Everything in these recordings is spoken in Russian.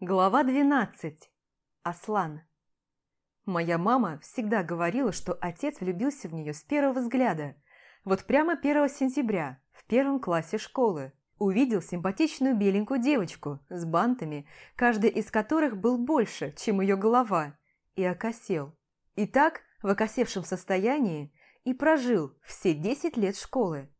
Глава 12. Аслан. Моя мама всегда говорила, что отец влюбился в нее с первого взгляда. Вот прямо 1 сентября, в первом классе школы, увидел симпатичную беленькую девочку с бантами, каждый из которых был больше, чем ее голова, и окосел. И так, в окосевшем состоянии, и прожил все 10 лет школы.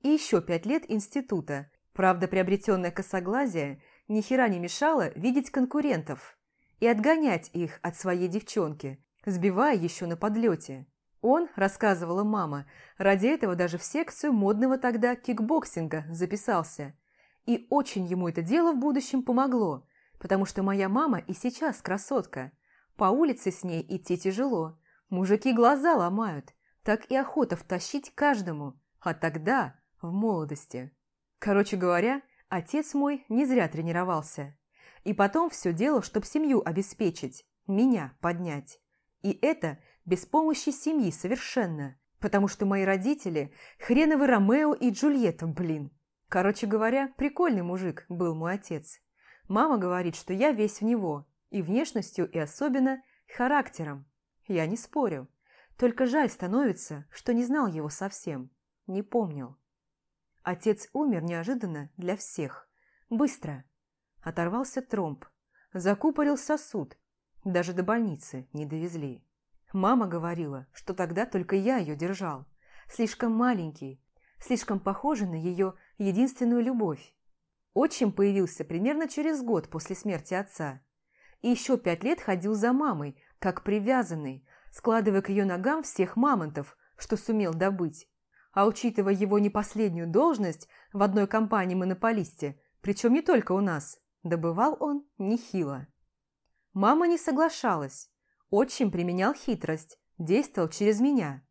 И еще 5 лет института. Правда, приобретенное косоглазие – ни хера не мешало видеть конкурентов и отгонять их от своей девчонки, сбивая еще на подлете. Он, рассказывала мама, ради этого даже в секцию модного тогда кикбоксинга записался. И очень ему это дело в будущем помогло, потому что моя мама и сейчас красотка. По улице с ней идти тяжело. Мужики глаза ломают. Так и охота втащить каждому. А тогда, в молодости. Короче говоря, Отец мой не зря тренировался. И потом все делал, чтобы семью обеспечить, меня поднять. И это без помощи семьи совершенно, потому что мои родители – хреновы Ромео и Джульетта, блин. Короче говоря, прикольный мужик был мой отец. Мама говорит, что я весь в него, и внешностью, и особенно характером. Я не спорю. Только жаль становится, что не знал его совсем, не помнил. Отец умер неожиданно для всех. Быстро. Оторвался тромб. Закупорил сосуд. Даже до больницы не довезли. Мама говорила, что тогда только я ее держал. Слишком маленький, слишком похожий на ее единственную любовь. Отчим появился примерно через год после смерти отца. И еще пять лет ходил за мамой, как привязанный, складывая к ее ногам всех мамонтов, что сумел добыть а учитывая его не последнюю должность в одной компании-монополисте, причем не только у нас, добывал он нехило. Мама не соглашалась. Отчим применял хитрость, действовал через меня.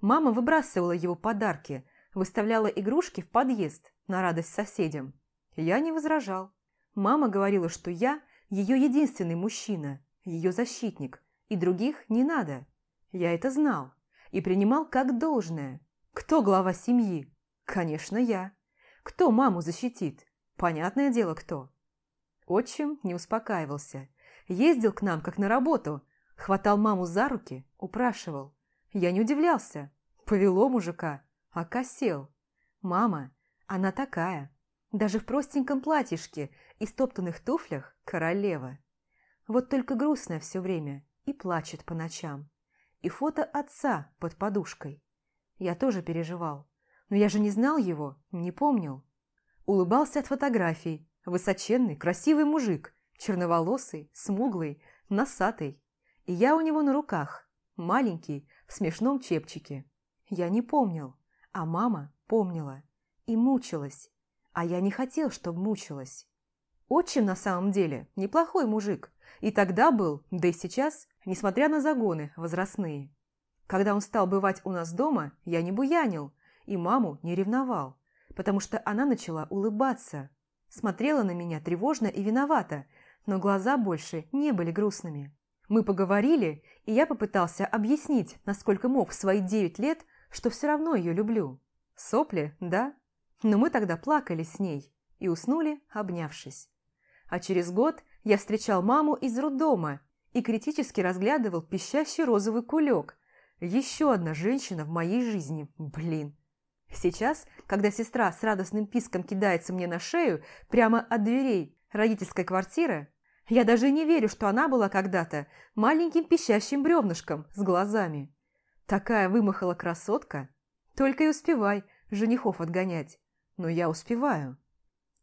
Мама выбрасывала его подарки, выставляла игрушки в подъезд на радость соседям. Я не возражал. Мама говорила, что я ее единственный мужчина, ее защитник, и других не надо. Я это знал и принимал как должное. Кто глава семьи? Конечно, я. Кто маму защитит? Понятное дело, кто. Отчим не успокаивался. Ездил к нам, как на работу. Хватал маму за руки, упрашивал. Я не удивлялся. Повело мужика, а косел. Мама, она такая. Даже в простеньком платьишке и стоптанных туфлях королева. Вот только грустная все время и плачет по ночам. И фото отца под подушкой. Я тоже переживал. Но я же не знал его, не помнил. Улыбался от фотографий. Высоченный, красивый мужик. Черноволосый, смуглый, носатый. И я у него на руках. Маленький, в смешном чепчике. Я не помнил. А мама помнила. И мучилась. А я не хотел, чтобы мучилась. Отчим на самом деле неплохой мужик. И тогда был, да и сейчас, несмотря на загоны возрастные. Когда он стал бывать у нас дома, я не буянил и маму не ревновал, потому что она начала улыбаться. Смотрела на меня тревожно и виновата, но глаза больше не были грустными. Мы поговорили, и я попытался объяснить, насколько мог в свои девять лет, что все равно ее люблю. Сопли, да? Но мы тогда плакали с ней и уснули, обнявшись. А через год я встречал маму из роддома и критически разглядывал пищащий розовый кулек, еще одна женщина в моей жизни, блин. Сейчас, когда сестра с радостным писком кидается мне на шею прямо от дверей родительской квартиры, я даже не верю, что она была когда-то маленьким пищащим бревнышком с глазами. Такая вымахала красотка. Только и успевай женихов отгонять. Но я успеваю.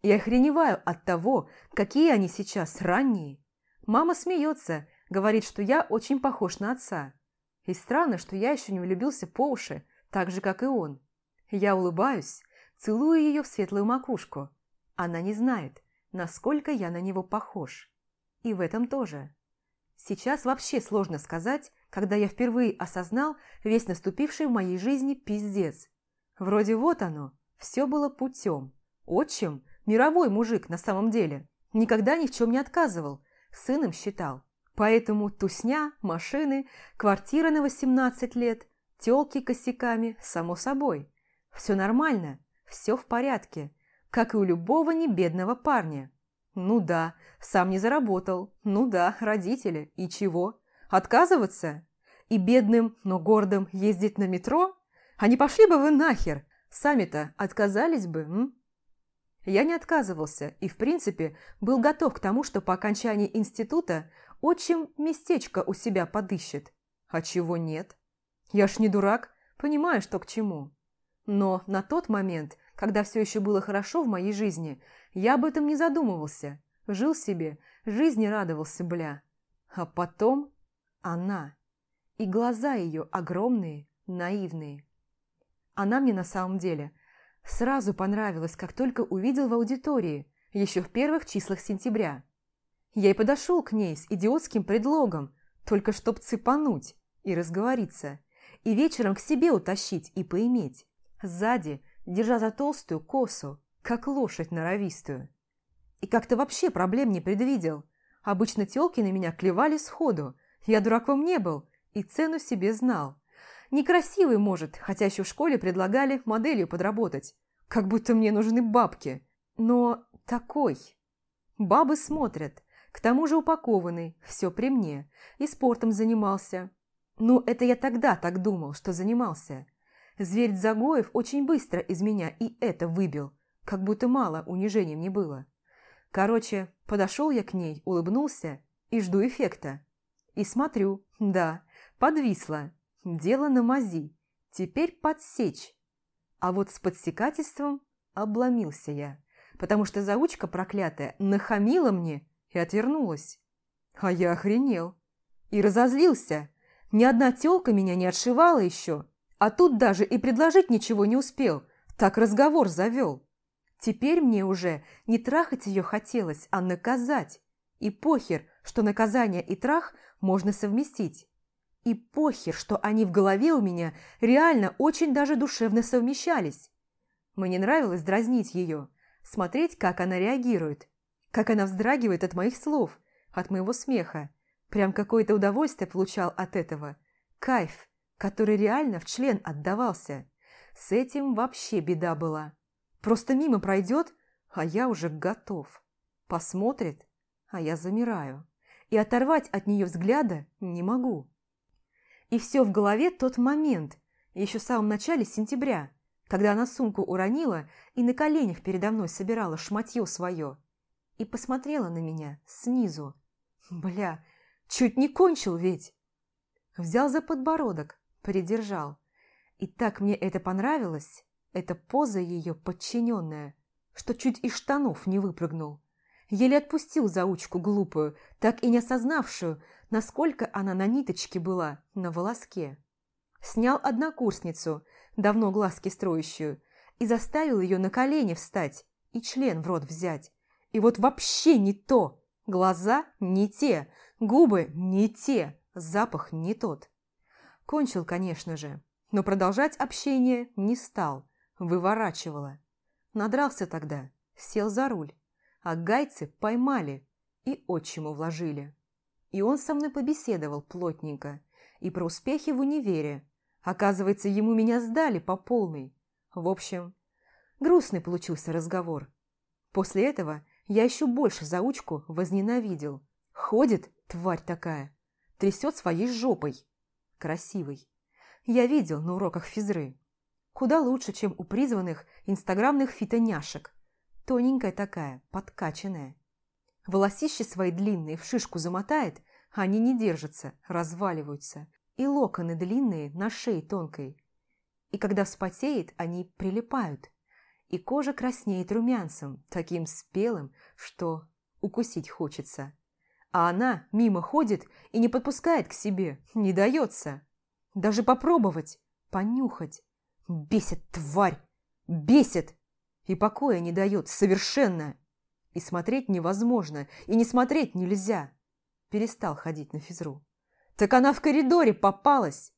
И охреневаю от того, какие они сейчас ранние. Мама смеется, говорит, что я очень похож на отца. И странно, что я еще не влюбился по уши, так же, как и он. Я улыбаюсь, целую ее в светлую макушку. Она не знает, насколько я на него похож. И в этом тоже. Сейчас вообще сложно сказать, когда я впервые осознал весь наступивший в моей жизни пиздец. Вроде вот оно, все было путем. Отчим, мировой мужик на самом деле, никогда ни в чем не отказывал, сыном считал. Поэтому тусня, машины, квартира на 18 лет, тёлки косяками, само собой. Все нормально, все в порядке, как и у любого небедного парня. Ну да, сам не заработал. Ну да, родители. И чего? Отказываться? И бедным, но гордым ездить на метро? А не пошли бы вы нахер? Сами-то отказались бы, м? Я не отказывался и, в принципе, был готов к тому, что по окончании института отчим местечко у себя подыщет. А чего нет? Я ж не дурак, понимаю, что к чему. Но на тот момент, когда все еще было хорошо в моей жизни, я об этом не задумывался. Жил себе, жизни радовался, бля. А потом она. И глаза ее огромные, наивные. Она мне на самом деле Сразу понравилось, как только увидел в аудитории, еще в первых числах сентября. Я и подошел к ней с идиотским предлогом, только чтоб цепануть и разговориться, и вечером к себе утащить и поиметь. Сзади, держа за толстую косу, как лошадь норовистую. И как-то вообще проблем не предвидел. Обычно тёлки на меня клевали сходу, я дураком не был и цену себе знал. Некрасивый, может, хотя еще в школе предлагали моделью подработать. Как будто мне нужны бабки. Но такой. Бабы смотрят. К тому же упакованный, все при мне. И спортом занимался. Ну, это я тогда так думал, что занимался. Зверь Загоев очень быстро из меня и это выбил. Как будто мало унижения мне было. Короче, подошел я к ней, улыбнулся и жду эффекта. И смотрю, да, подвисла. Дело на мази. Теперь подсечь. А вот с подсекательством обломился я, потому что заучка проклятая нахамила мне и отвернулась. А я охренел. И разозлился. Ни одна тёлка меня не отшивала еще. А тут даже и предложить ничего не успел. Так разговор завел. Теперь мне уже не трахать ее хотелось, а наказать. И похер, что наказание и трах можно совместить. И похер, что они в голове у меня реально очень даже душевно совмещались. Мне нравилось дразнить ее, смотреть, как она реагирует, как она вздрагивает от моих слов, от моего смеха. Прям какое-то удовольствие получал от этого. Кайф, который реально в член отдавался. С этим вообще беда была. Просто мимо пройдет, а я уже готов. Посмотрит, а я замираю. И оторвать от нее взгляда не могу. И все в голове тот момент, еще в самом начале сентября, когда она сумку уронила и на коленях передо мной собирала шматье свое. И посмотрела на меня снизу. Бля, чуть не кончил ведь. Взял за подбородок, придержал. И так мне это понравилось, эта поза ее подчиненная, что чуть из штанов не выпрыгнул. Еле отпустил заучку глупую, так и не осознавшую, насколько она на ниточке была, на волоске. Снял однокурсницу, давно глазки строящую, и заставил ее на колени встать и член в рот взять. И вот вообще не то. Глаза не те, губы не те, запах не тот. Кончил, конечно же, но продолжать общение не стал, выворачивало. Надрался тогда, сел за руль, а гайцы поймали и отчиму вложили. И он со мной побеседовал плотненько. И про успехи в универе. Оказывается, ему меня сдали по полной. В общем, грустный получился разговор. После этого я еще больше заучку возненавидел. Ходит, тварь такая, трясет своей жопой. Красивый. Я видел на уроках физры. Куда лучше, чем у призванных инстаграмных фитоняшек. Тоненькая такая, подкачанная. Волосища свои длинные в шишку замотает, а они не держатся, разваливаются. И локоны длинные на шее тонкой. И когда вспотеет, они прилипают. И кожа краснеет румянцем, таким спелым, что укусить хочется. А она мимо ходит и не подпускает к себе, не дается. Даже попробовать, понюхать. Бесит, тварь! Бесит! И покоя не дает совершенно. И смотреть невозможно, и не смотреть нельзя. Перестал ходить на физру. Так она в коридоре попалась.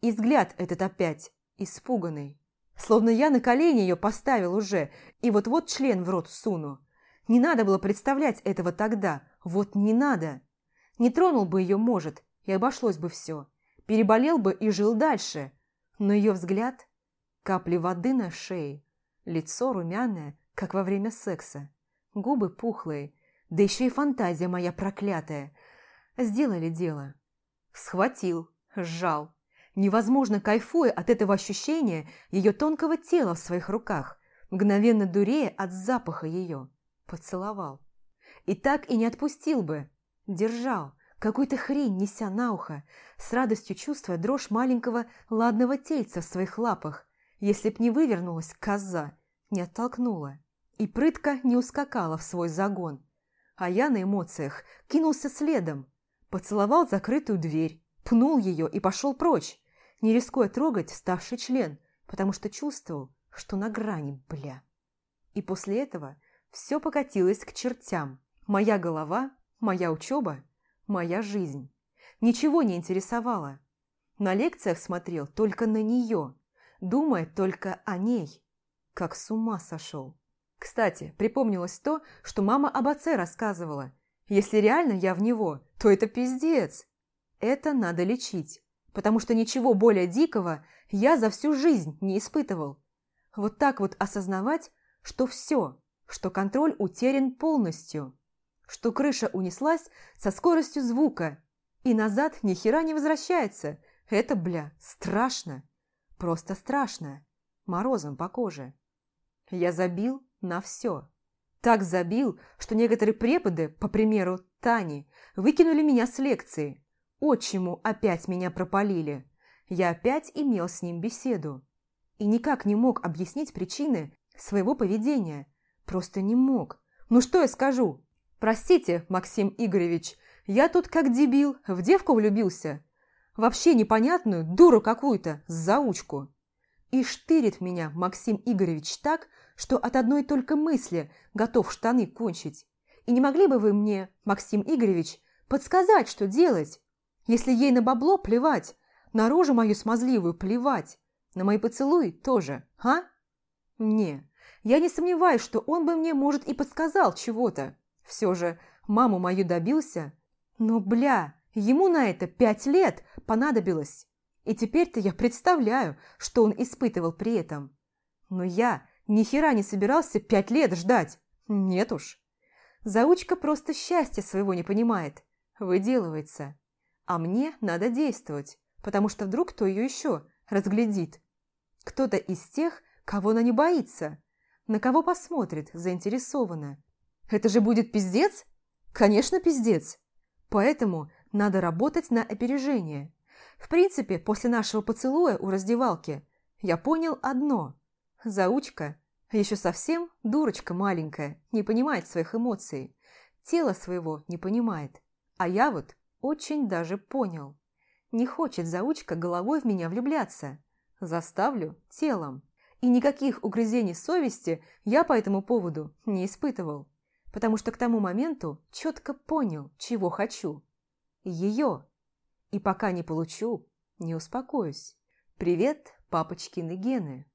И взгляд этот опять, испуганный. Словно я на колени ее поставил уже, и вот-вот член в рот суну. Не надо было представлять этого тогда, вот не надо. Не тронул бы ее, может, и обошлось бы все. Переболел бы и жил дальше. Но ее взгляд – капли воды на шее, лицо румяное, как во время секса. Губы пухлые, Да еще и фантазия моя проклятая. Сделали дело. Схватил, сжал. Невозможно кайфуя от этого ощущения ее тонкого тела в своих руках, мгновенно дурея от запаха ее. Поцеловал. И так и не отпустил бы. Держал, какую-то хрень неся на ухо, с радостью чувствуя дрожь маленького ладного тельца в своих лапах, если б не вывернулась коза, не оттолкнула, и прытка не ускакала в свой загон. А я на эмоциях кинулся следом, поцеловал закрытую дверь, пнул ее и пошел прочь, не рискуя трогать вставший член, потому что чувствовал, что на грани, бля. И после этого все покатилось к чертям. Моя голова, моя учеба, моя жизнь. Ничего не интересовало. На лекциях смотрел только на нее, думая только о ней. Как с ума сошел. Кстати, припомнилось то, что мама об отце рассказывала. Если реально я в него, то это пиздец. Это надо лечить, потому что ничего более дикого я за всю жизнь не испытывал. Вот так вот осознавать, что все, что контроль утерян полностью, что крыша унеслась со скоростью звука и назад ни хера не возвращается. Это, бля, страшно. Просто страшно. Морозом по коже. Я забил на все. Так забил, что некоторые преподы, по примеру Тани, выкинули меня с лекции. Отчиму опять меня пропалили. Я опять имел с ним беседу. И никак не мог объяснить причины своего поведения. Просто не мог. Ну что я скажу? Простите, Максим Игоревич, я тут как дебил, в девку влюбился. Вообще непонятную, дуру какую-то, заучку. И штырит меня Максим Игоревич так, что от одной только мысли готов штаны кончить. И не могли бы вы мне, Максим Игоревич, подсказать, что делать? Если ей на бабло плевать, на рожу мою смазливую плевать, на мои поцелуи тоже, а? Не, я не сомневаюсь, что он бы мне, может, и подсказал чего-то. Все же маму мою добился. Но, бля, ему на это пять лет понадобилось. И теперь-то я представляю, что он испытывал при этом. Но я ни хера не собирался пять лет ждать. Нет уж. Заучка просто счастья своего не понимает. Выделывается. А мне надо действовать, потому что вдруг кто ее еще разглядит. Кто-то из тех, кого она не боится. На кого посмотрит заинтересованно. Это же будет пиздец? Конечно, пиздец. Поэтому надо работать на опережение. В принципе, после нашего поцелуя у раздевалки я понял одно. Заучка, еще совсем дурочка маленькая, не понимает своих эмоций. Тело своего не понимает. А я вот очень даже понял. Не хочет заучка головой в меня влюбляться. Заставлю телом. И никаких угрызений совести я по этому поводу не испытывал. Потому что к тому моменту четко понял, чего хочу. Ее. И пока не получу, не успокоюсь. Привет, папочкины гены.